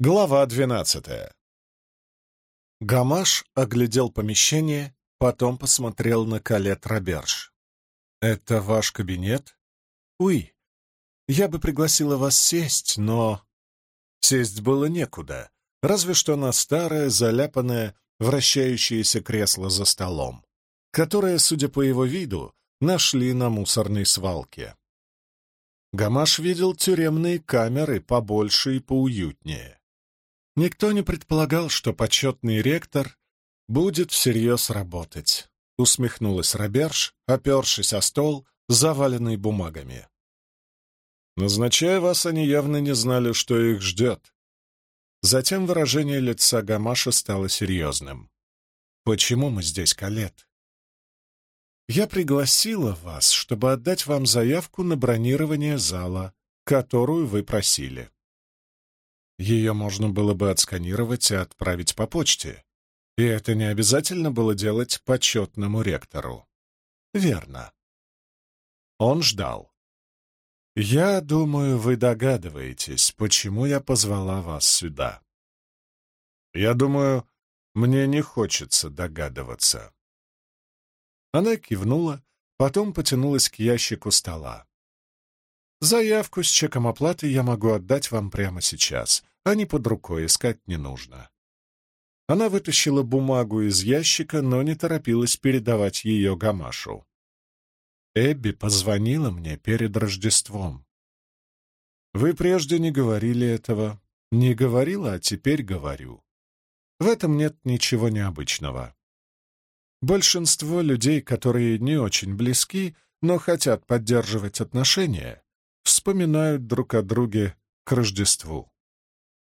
Глава двенадцатая. Гамаш оглядел помещение, потом посмотрел на Калет Роберж. «Это ваш кабинет?» «Уи. Я бы пригласила вас сесть, но...» Сесть было некуда, разве что на старое, заляпанное, вращающееся кресло за столом, которое, судя по его виду, нашли на мусорной свалке. Гамаш видел тюремные камеры побольше и поуютнее. Никто не предполагал, что почетный ректор будет всерьез работать, усмехнулась Роберж, опершись о стол, заваленный бумагами. Назначая вас, они явно не знали, что их ждет. Затем выражение лица Гамаша стало серьезным. «Почему мы здесь, Калет?» «Я пригласила вас, чтобы отдать вам заявку на бронирование зала, которую вы просили. Ее можно было бы отсканировать и отправить по почте. И это не обязательно было делать почетному ректору. Верно. Он ждал. «Я думаю, вы догадываетесь, почему я позвала вас сюда. Я думаю, мне не хочется догадываться». Она кивнула, потом потянулась к ящику стола. Заявку с чеком оплаты я могу отдать вам прямо сейчас, не под рукой искать не нужно. Она вытащила бумагу из ящика, но не торопилась передавать ее Гамашу. Эбби позвонила мне перед Рождеством. Вы прежде не говорили этого. Не говорила, а теперь говорю. В этом нет ничего необычного. Большинство людей, которые не очень близки, но хотят поддерживать отношения, вспоминают друг о друге к Рождеству.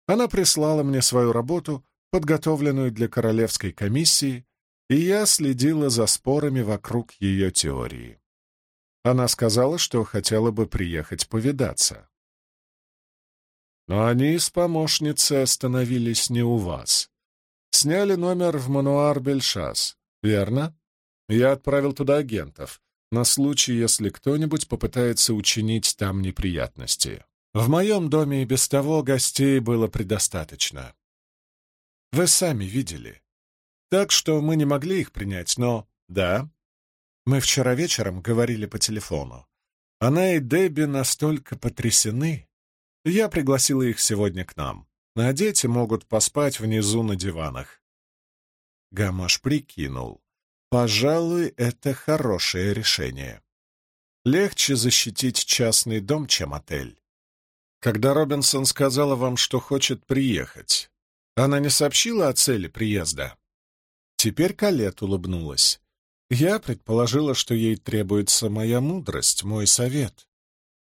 Она прислала мне свою работу, подготовленную для Королевской комиссии, и я следила за спорами вокруг ее теории. Она сказала, что хотела бы приехать повидаться. Но они с помощницей остановились не у вас. Сняли номер в мануар Бельшас, верно? Я отправил туда агентов, на случай, если кто-нибудь попытается учинить там неприятности. В моем доме и без того гостей было предостаточно. Вы сами видели. Так что мы не могли их принять, но... Да. Мы вчера вечером говорили по телефону. Она и Дебби настолько потрясены. Я пригласила их сегодня к нам. А дети могут поспать внизу на диванах. Гамаш прикинул. Пожалуй, это хорошее решение. Легче защитить частный дом, чем отель. Когда Робинсон сказала вам, что хочет приехать, она не сообщила о цели приезда? Теперь Калет улыбнулась. Я предположила, что ей требуется моя мудрость, мой совет.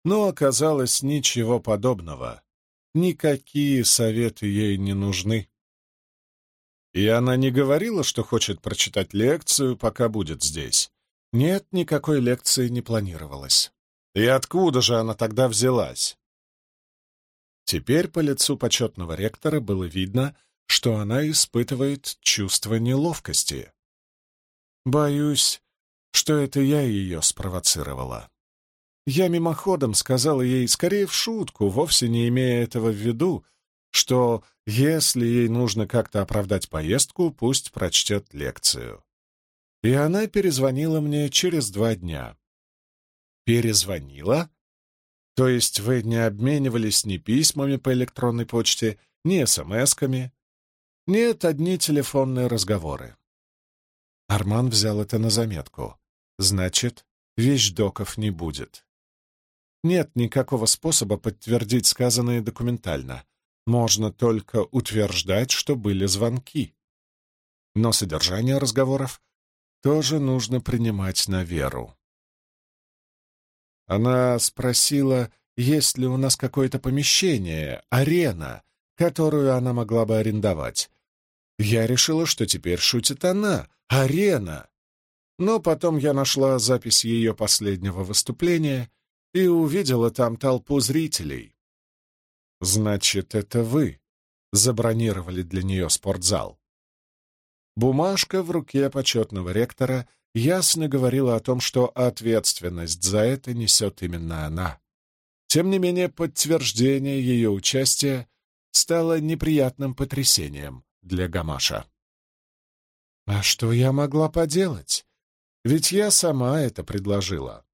Но оказалось ничего подобного. Никакие советы ей не нужны. И она не говорила, что хочет прочитать лекцию, пока будет здесь. Нет, никакой лекции не планировалось. И откуда же она тогда взялась? Теперь по лицу почетного ректора было видно, что она испытывает чувство неловкости. Боюсь, что это я ее спровоцировала. Я мимоходом сказала ей, скорее в шутку, вовсе не имея этого в виду, что если ей нужно как-то оправдать поездку, пусть прочтет лекцию. И она перезвонила мне через два дня. Перезвонила? То есть вы не обменивались ни письмами по электронной почте, ни смс-ками? Нет, одни телефонные разговоры. Арман взял это на заметку. Значит, вещдоков не будет. Нет никакого способа подтвердить сказанное документально. Можно только утверждать, что были звонки. Но содержание разговоров тоже нужно принимать на веру. Она спросила, есть ли у нас какое-то помещение, арена, которую она могла бы арендовать. Я решила, что теперь шутит она. Арена! Но потом я нашла запись ее последнего выступления и увидела там толпу зрителей. Значит, это вы забронировали для нее спортзал. Бумажка в руке почетного ректора ясно говорила о том, что ответственность за это несет именно она. Тем не менее, подтверждение ее участия стало неприятным потрясением для Гамаша. «А что я могла поделать? Ведь я сама это предложила.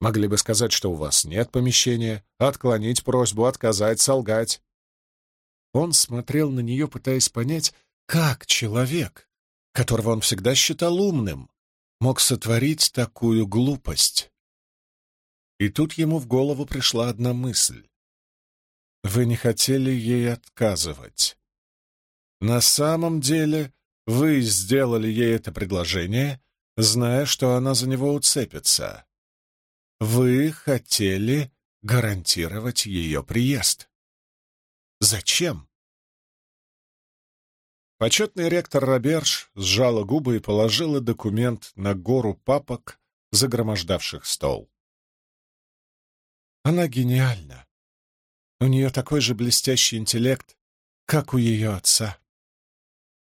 Могли бы сказать, что у вас нет помещения, отклонить просьбу, отказать, солгать. Он смотрел на нее, пытаясь понять, как человек, которого он всегда считал умным, мог сотворить такую глупость. И тут ему в голову пришла одна мысль. Вы не хотели ей отказывать. На самом деле вы сделали ей это предложение, зная, что она за него уцепится. Вы хотели гарантировать ее приезд. Зачем? Почетный ректор Роберж сжала губы и положила документ на гору папок, загромождавших стол. Она гениальна. У нее такой же блестящий интеллект, как у ее отца.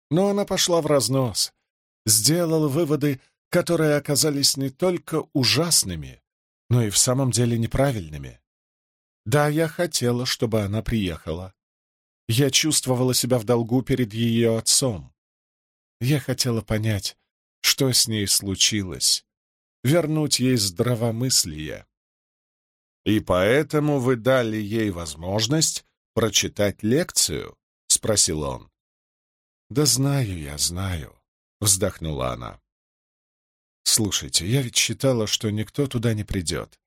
Но она пошла в разнос, сделала выводы, которые оказались не только ужасными, но и в самом деле неправильными. Да, я хотела, чтобы она приехала. Я чувствовала себя в долгу перед ее отцом. Я хотела понять, что с ней случилось, вернуть ей здравомыслие. «И поэтому вы дали ей возможность прочитать лекцию?» — спросил он. «Да знаю я, знаю», — вздохнула она. Слушайте, я ведь считала, что никто туда не придет.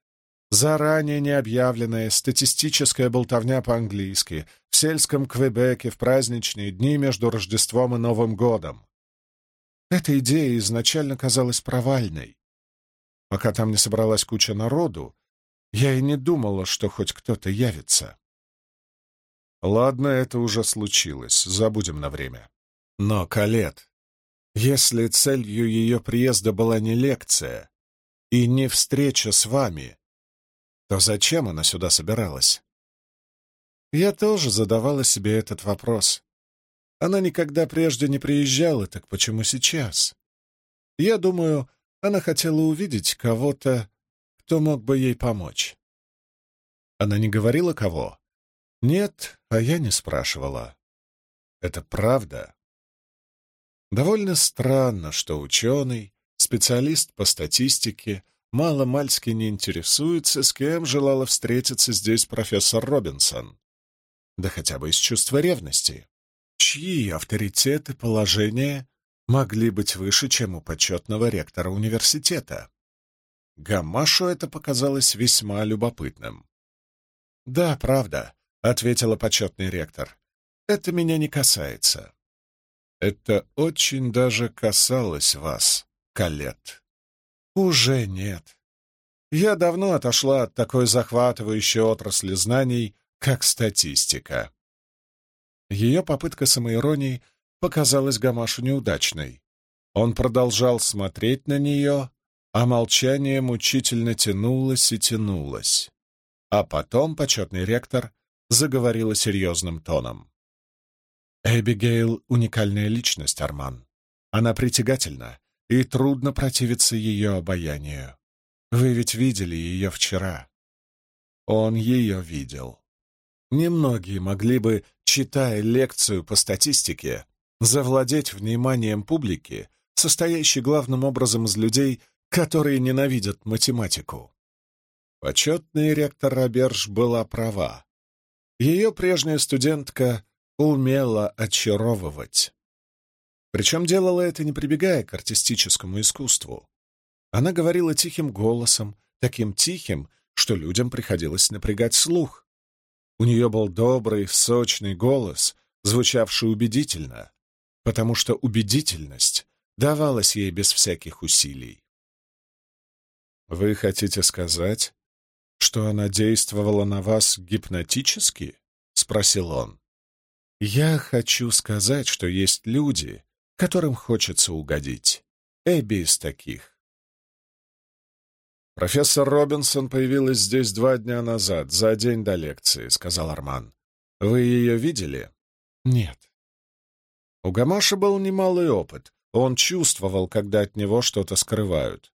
Заранее необъявленная статистическая болтовня по-английски в сельском Квебеке в праздничные дни между Рождеством и Новым годом. Эта идея изначально казалась провальной. Пока там не собралась куча народу, я и не думала, что хоть кто-то явится. Ладно, это уже случилось, забудем на время. Но, Калет, если целью ее приезда была не лекция и не встреча с вами, то зачем она сюда собиралась? Я тоже задавала себе этот вопрос. Она никогда прежде не приезжала, так почему сейчас? Я думаю, она хотела увидеть кого-то, кто мог бы ей помочь. Она не говорила кого? Нет, а я не спрашивала. Это правда? Довольно странно, что ученый, специалист по статистике, мало-мальски не интересуется, с кем желала встретиться здесь профессор Робинсон. Да хотя бы из чувства ревности. Чьи авторитеты, положения могли быть выше, чем у почетного ректора университета? Гамашу это показалось весьма любопытным. «Да, правда», — ответила почетный ректор. «Это меня не касается. Это очень даже касалось вас, Калет. Уже нет. Я давно отошла от такой захватывающей отрасли знаний, как статистика. Ее попытка самоиронии показалась Гамашу неудачной. Он продолжал смотреть на нее, а молчание мучительно тянулось и тянулось. А потом почетный ректор заговорила серьезным тоном. Эбигейл — уникальная личность, Арман. Она притягательна, и трудно противиться ее обаянию. Вы ведь видели ее вчера. Он ее видел. Немногие могли бы, читая лекцию по статистике, завладеть вниманием публики, состоящей главным образом из людей, которые ненавидят математику. Почетный ректор Роберж была права. Ее прежняя студентка умела очаровывать. Причем делала это, не прибегая к артистическому искусству. Она говорила тихим голосом, таким тихим, что людям приходилось напрягать слух. У нее был добрый, сочный голос, звучавший убедительно, потому что убедительность давалась ей без всяких усилий. «Вы хотите сказать, что она действовала на вас гипнотически?» — спросил он. Я хочу сказать, что есть люди, которым хочется угодить. Эбби из таких. «Профессор Робинсон появилась здесь два дня назад, за день до лекции», — сказал Арман. «Вы ее видели?» «Нет». У Гамаша был немалый опыт. Он чувствовал, когда от него что-то скрывают.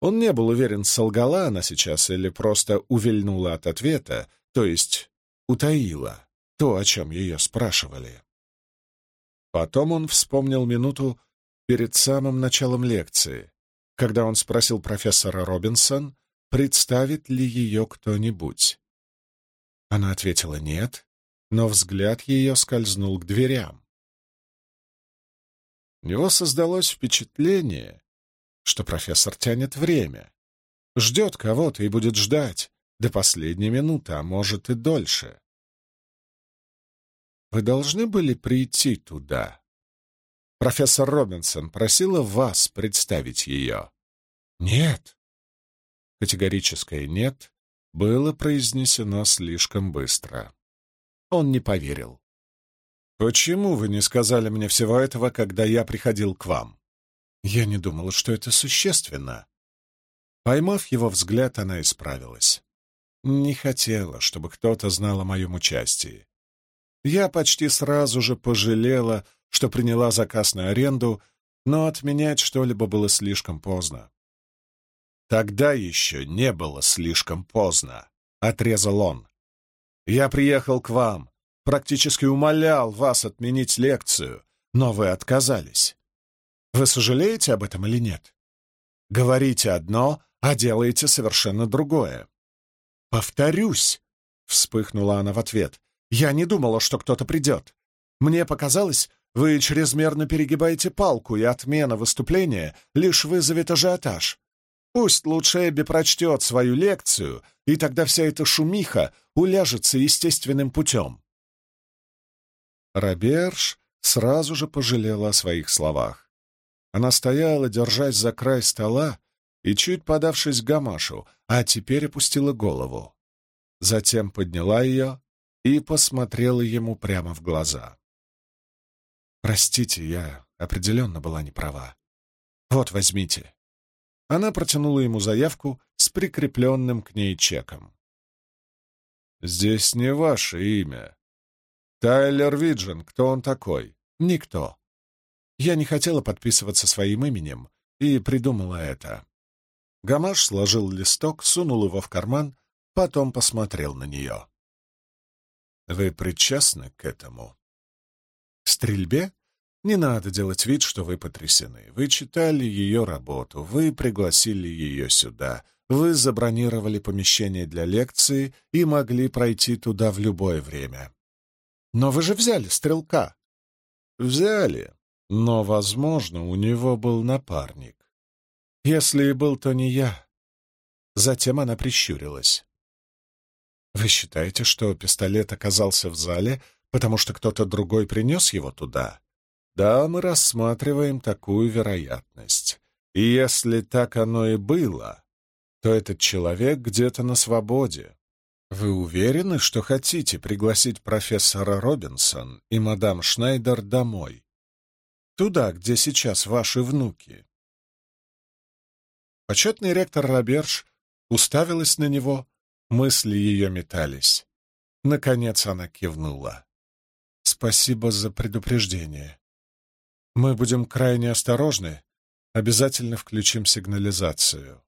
Он не был уверен, солгала она сейчас или просто увильнула от ответа, то есть утаила. то, о чем ее спрашивали. Потом он вспомнил минуту перед самым началом лекции, когда он спросил профессора Робинсон, представит ли ее кто-нибудь. Она ответила «нет», но взгляд ее скользнул к дверям. У него создалось впечатление, что профессор тянет время, ждет кого-то и будет ждать до последней минуты, а может и дольше. Вы должны были прийти туда. Профессор Робинсон просила вас представить ее. Нет. Категорическое «нет» было произнесено слишком быстро. Он не поверил. «Почему вы не сказали мне всего этого, когда я приходил к вам?» Я не думала, что это существенно. Поймав его взгляд, она исправилась. Не хотела, чтобы кто-то знал о моем участии. Я почти сразу же пожалела, что приняла заказ на аренду, но отменять что-либо было слишком поздно. «Тогда еще не было слишком поздно», — отрезал он. «Я приехал к вам, практически умолял вас отменить лекцию, но вы отказались. Вы сожалеете об этом или нет? Говорите одно, а делаете совершенно другое. «Повторюсь», — вспыхнула она в ответ, — «я не думала, что кто-то придет. Мне показалось, вы чрезмерно перегибаете палку, и отмена выступления лишь вызовет ажиотаж. Пусть лучше Эбби прочтет свою лекцию, и тогда вся эта шумиха уляжется естественным путем. Роберж сразу же пожалела о своих словах. Она стояла, держась за край стола и чуть подавшись к гамашу, а теперь опустила голову. Затем подняла ее и посмотрела ему прямо в глаза. «Простите, я определенно была не права. Вот, возьмите». Она протянула ему заявку с прикрепленным к ней чеком. «Здесь не ваше имя. Тайлер Виджин, кто он такой?» «Никто. Я не хотела подписываться своим именем и придумала это». Гамаш сложил листок, сунул его в карман, потом посмотрел на нее. «Вы причастны к этому?» «Стрельбе?» Не надо делать вид, что вы потрясены. Вы читали ее работу, вы пригласили ее сюда, вы забронировали помещение для лекции и могли пройти туда в любое время. Но вы же взяли стрелка. Взяли, но, возможно, у него был напарник. Если и был, то не я. Затем она прищурилась. Вы считаете, что пистолет оказался в зале, потому что кто-то другой принес его туда? Да, мы рассматриваем такую вероятность. И если так оно и было, то этот человек где-то на свободе. Вы уверены, что хотите пригласить профессора Робинсон и мадам Шнайдер домой? Туда, где сейчас ваши внуки? Почетный ректор Роберж уставилась на него, мысли ее метались. Наконец она кивнула. «Спасибо за предупреждение. Мы будем крайне осторожны, обязательно включим сигнализацию.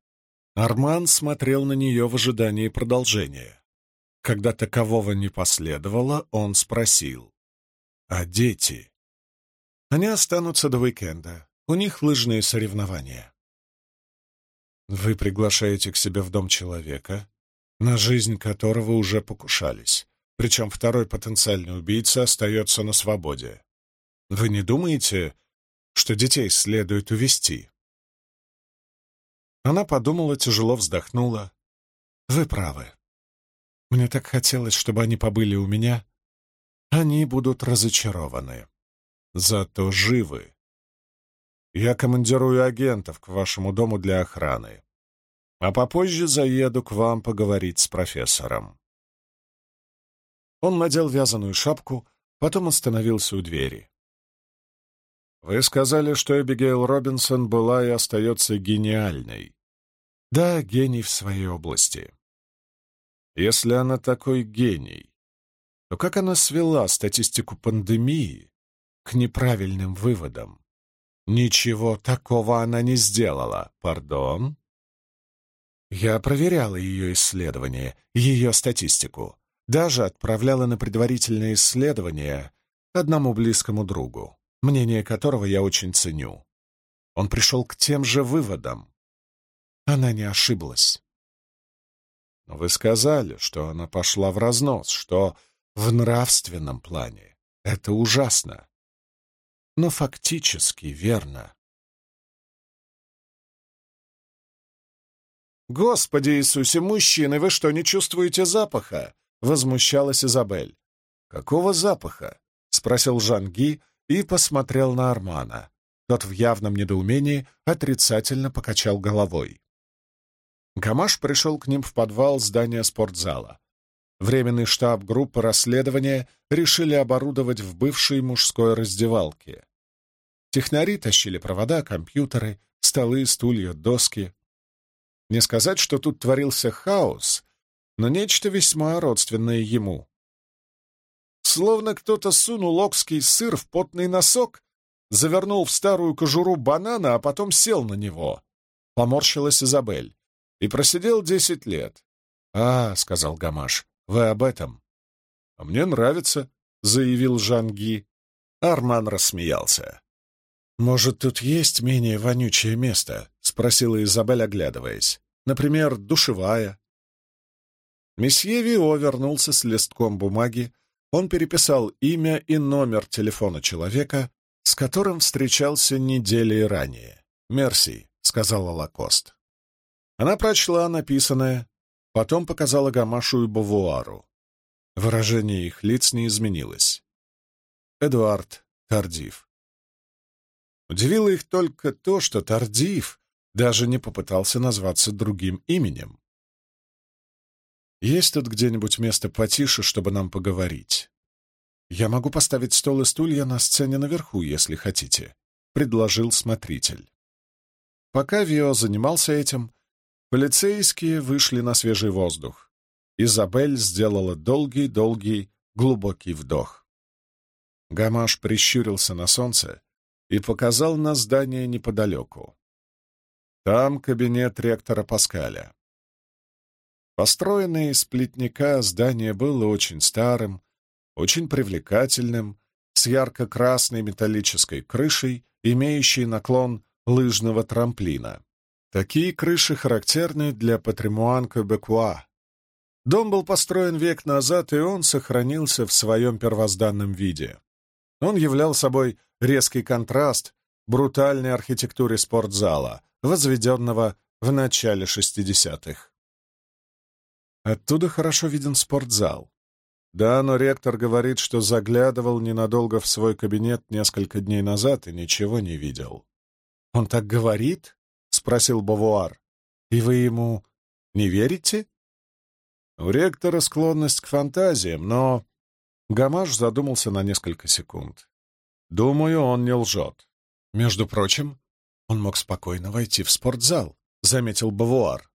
Арман смотрел на нее в ожидании продолжения. Когда такового не последовало, он спросил. «А дети?» «Они останутся до уикенда. У них лыжные соревнования». «Вы приглашаете к себе в дом человека, на жизнь которого уже покушались, причем второй потенциальный убийца остается на свободе. Вы не думаете, что детей следует увести? Она подумала, тяжело вздохнула. Вы правы. Мне так хотелось, чтобы они побыли у меня. Они будут разочарованы. Зато живы. Я командирую агентов к вашему дому для охраны. А попозже заеду к вам поговорить с профессором. Он надел вязаную шапку, потом остановился у двери. Вы сказали, что Эбигейл Робинсон была и остается гениальной. Да, гений в своей области. Если она такой гений, то как она свела статистику пандемии к неправильным выводам? Ничего такого она не сделала, пардон. Я проверяла ее исследования, ее статистику. Даже отправляла на предварительные исследования одному близкому другу, мнение которого я очень ценю. Он пришел к тем же выводам. Она не ошиблась. Но вы сказали, что она пошла в разнос, что в нравственном плане это ужасно. Но фактически верно. «Господи Иисусе, мужчины, вы что, не чувствуете запаха?» — возмущалась Изабель. «Какого запаха?» — спросил Жанги и посмотрел на Армана. Тот в явном недоумении отрицательно покачал головой. Гамаш пришел к ним в подвал здания спортзала. Временный штаб группы расследования решили оборудовать в бывшей мужской раздевалке. Технари тащили провода, компьютеры, столы, стулья, доски. Не сказать, что тут творился хаос, но нечто весьма родственное ему. Словно кто-то сунул окский сыр в потный носок, завернул в старую кожуру банана, а потом сел на него. Поморщилась Изабель. И просидел десять лет. «А, — сказал Гамаш, — вы об этом?» «А мне нравится», — заявил Жанги. Арман рассмеялся. «Может, тут есть менее вонючее место?» — спросила Изабель, оглядываясь. «Например, душевая». Месье Вио вернулся с листком бумаги. Он переписал имя и номер телефона человека, с которым встречался недели ранее. «Мерси», — сказала Лакост. Она прочла написанное, потом показала Гамашу и Бавуару. Выражение их лиц не изменилось. Эдуард Тардив. Удивило их только то, что Тардив даже не попытался назваться другим именем. «Есть тут где-нибудь место потише, чтобы нам поговорить? Я могу поставить стол и стулья на сцене наверху, если хотите», — предложил смотритель. Пока Вио занимался этим, полицейские вышли на свежий воздух. Изабель сделала долгий-долгий, глубокий вдох. Гамаш прищурился на солнце и показал на здание неподалеку. Там кабинет ректора Паскаля. Построенное из плетника здание было очень старым, очень привлекательным, с ярко-красной металлической крышей, имеющей наклон лыжного трамплина. Такие крыши характерны для патримуан Кебекуа. Дом был построен век назад, и он сохранился в своем первозданном виде. Он являл собой резкий контраст брутальной архитектуре спортзала, возведенного в начале 60-х. Оттуда хорошо виден спортзал. Да, но ректор говорит, что заглядывал ненадолго в свой кабинет несколько дней назад и ничего не видел. «Он так говорит?» — спросил Бавуар. «И вы ему не верите?» У ректора склонность к фантазиям, но Гамаш задумался на несколько секунд. «Думаю, он не лжет. Между прочим, он мог спокойно войти в спортзал», — заметил Бавуар.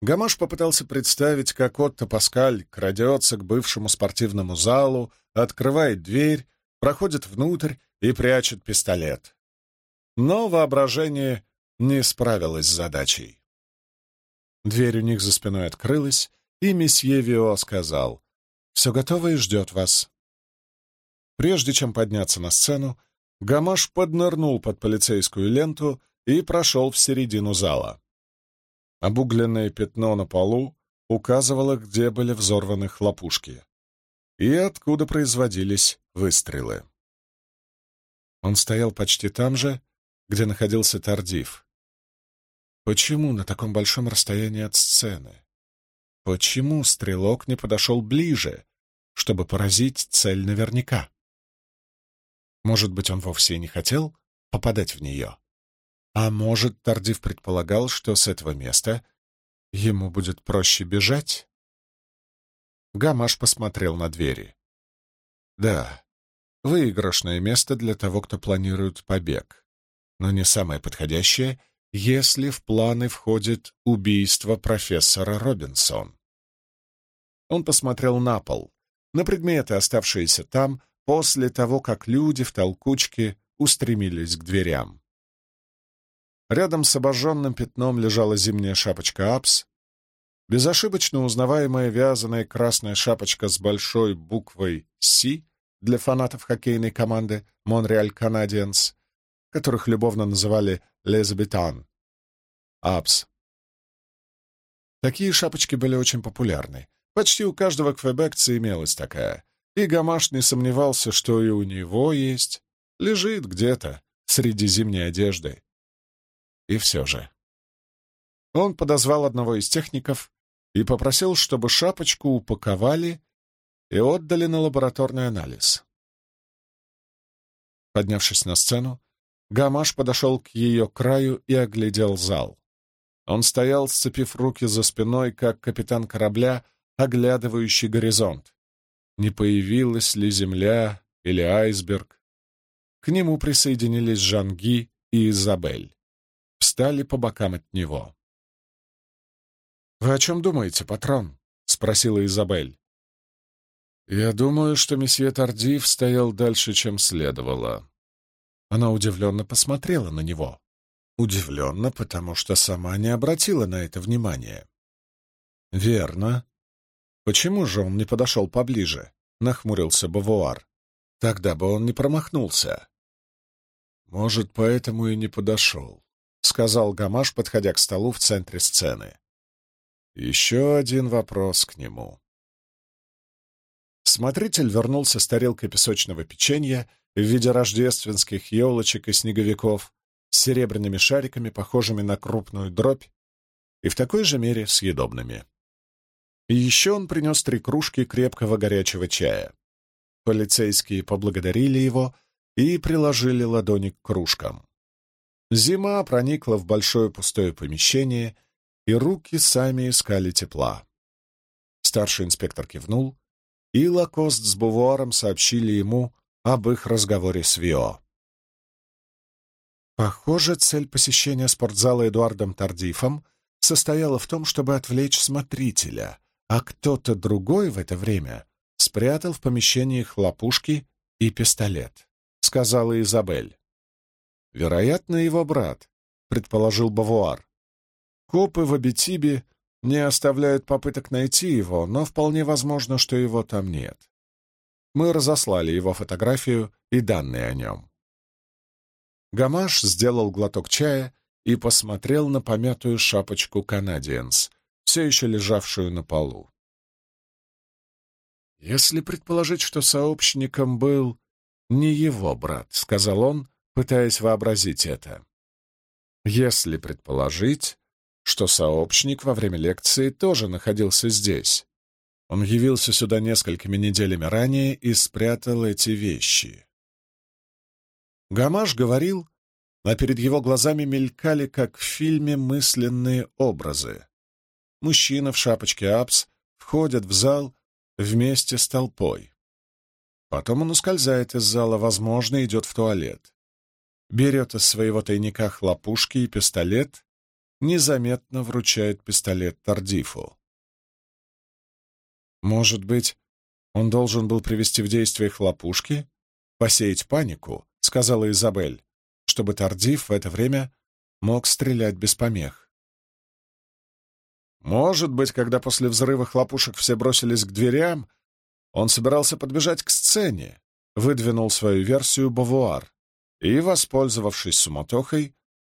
Гамаш попытался представить, как Отто Паскаль крадется к бывшему спортивному залу, открывает дверь, проходит внутрь и прячет пистолет. Но воображение не справилось с задачей. Дверь у них за спиной открылась, и месье Вио сказал, все готово и ждет вас. Прежде чем подняться на сцену, Гамаш поднырнул под полицейскую ленту и прошел в середину зала. Обугленное пятно на полу указывало, где были взорваны хлопушки и откуда производились выстрелы. Он стоял почти там же, где находился Тардив. Почему на таком большом расстоянии от сцены? Почему стрелок не подошел ближе, чтобы поразить цель наверняка? Может быть, он вовсе не хотел попадать в нее? А может, Тардив предполагал, что с этого места ему будет проще бежать? Гамаш посмотрел на двери. Да, выигрышное место для того, кто планирует побег, но не самое подходящее, если в планы входит убийство профессора Робинсон. Он посмотрел на пол, на предметы, оставшиеся там после того, как люди в толкучке устремились к дверям. Рядом с обожженным пятном лежала зимняя шапочка Апс. безошибочно узнаваемая вязаная красная шапочка с большой буквой «Си» для фанатов хоккейной команды «Монреаль Канадиенс», которых любовно называли «Лезбетан», «Апс». Такие шапочки были очень популярны. Почти у каждого квебекца имелась такая, и Гамаш не сомневался, что и у него есть, лежит где-то среди зимней одежды. И все же. Он подозвал одного из техников и попросил, чтобы шапочку упаковали и отдали на лабораторный анализ. Поднявшись на сцену, Гамаш подошел к ее краю и оглядел зал. Он стоял, сцепив руки за спиной, как капитан корабля, оглядывающий горизонт. Не появилась ли земля или айсберг? К нему присоединились Жанги и Изабель. Встали по бокам от него. «Вы о чем думаете, патрон?» — спросила Изабель. «Я думаю, что месье Тардив стоял дальше, чем следовало». Она удивленно посмотрела на него. Удивленно, потому что сама не обратила на это внимания. «Верно. Почему же он не подошел поближе?» — нахмурился Бавуар. «Тогда бы он не промахнулся». «Может, поэтому и не подошел», — сказал Гамаш, подходя к столу в центре сцены. Еще один вопрос к нему. Смотритель вернулся с тарелкой песочного печенья в виде рождественских елочек и снеговиков с серебряными шариками, похожими на крупную дробь, и в такой же мере съедобными. И еще он принес три кружки крепкого горячего чая. Полицейские поблагодарили его и приложили ладони к кружкам. Зима проникла в большое пустое помещение — и руки сами искали тепла. Старший инспектор кивнул, и Лакост с Бувуаром сообщили ему об их разговоре с Вио. Похоже, цель посещения спортзала Эдуардом Тардифом состояла в том, чтобы отвлечь смотрителя, а кто-то другой в это время спрятал в помещении хлопушки и пистолет, — сказала Изабель. Вероятно, его брат, — предположил Бавуар. Копы в Абитибе не оставляют попыток найти его, но вполне возможно, что его там нет. Мы разослали его фотографию и данные о нем. Гамаш сделал глоток чая и посмотрел на помятую шапочку «Канадиенс», все еще лежавшую на полу. «Если предположить, что сообщником был не его брат», — сказал он, пытаясь вообразить это. «Если предположить, что сообщник во время лекции тоже находился здесь. Он явился сюда несколькими неделями ранее и спрятал эти вещи. Гамаш говорил, а перед его глазами мелькали, как в фильме, мысленные образы. Мужчина в шапочке апс входит в зал вместе с толпой. Потом он ускользает из зала, возможно, идет в туалет. Берет из своего тайника хлопушки и пистолет незаметно вручает пистолет Тардифу. Может быть, он должен был привести в действие хлопушки, посеять панику, сказала Изабель, чтобы Тардиф в это время мог стрелять без помех. Может быть, когда после взрыва хлопушек все бросились к дверям, он собирался подбежать к сцене, выдвинул свою версию Бавуар и, воспользовавшись суматохой,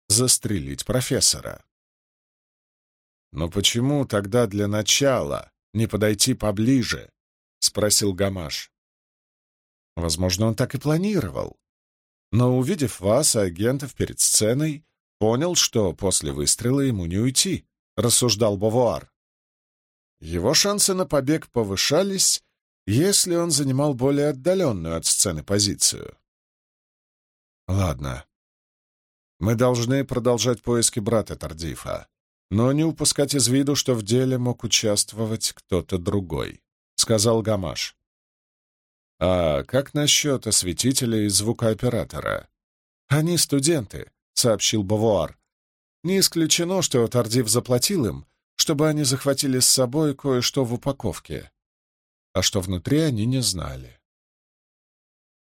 застрелить профессора. «Но почему тогда для начала не подойти поближе?» — спросил Гамаш. Возможно, он так и планировал. Но, увидев вас агентов перед сценой, понял, что после выстрела ему не уйти, — рассуждал Бавуар. Его шансы на побег повышались, если он занимал более отдаленную от сцены позицию. Ладно. Мы должны продолжать поиски брата Тардифа но не упускать из виду, что в деле мог участвовать кто-то другой», — сказал Гамаш. «А как насчет осветителя и звукооператора?» «Они студенты», — сообщил Бавуар. «Не исключено, что Тардив заплатил им, чтобы они захватили с собой кое-что в упаковке. А что внутри, они не знали».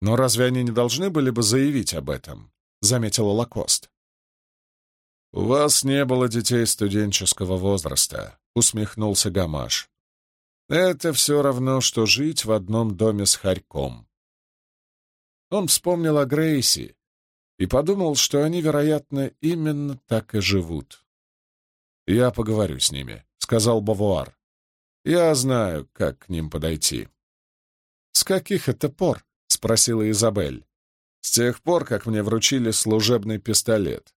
«Но разве они не должны были бы заявить об этом?» — заметила Лакост. «У вас не было детей студенческого возраста», усмехнулся Гамаш. «Это все равно, что жить в одном доме с Харьком». Он вспомнил о Грейси и подумал, что они, вероятно, именно так и живут. «Я поговорю с ними», — сказал Бавуар. «Я знаю, как к ним подойти». «С каких это пор?» — спросила Изабель. «С тех пор, как мне вручили служебный пистолет».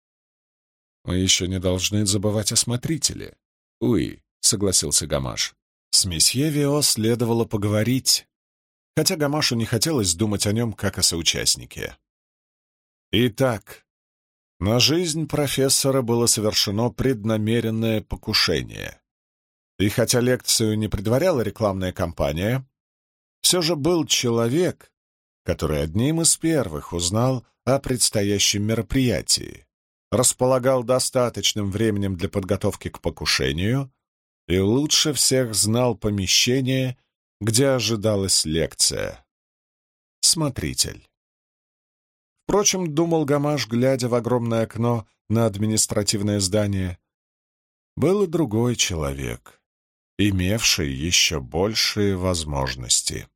«Мы еще не должны забывать о смотрителе». «Уи», — согласился Гамаш. С месье Вио следовало поговорить, хотя Гамашу не хотелось думать о нем как о соучастнике. Итак, на жизнь профессора было совершено преднамеренное покушение. И хотя лекцию не предваряла рекламная кампания, все же был человек, который одним из первых узнал о предстоящем мероприятии, располагал достаточным временем для подготовки к покушению и лучше всех знал помещение, где ожидалась лекция. Смотритель. Впрочем, думал Гамаш, глядя в огромное окно на административное здание, был и другой человек, имевший еще большие возможности.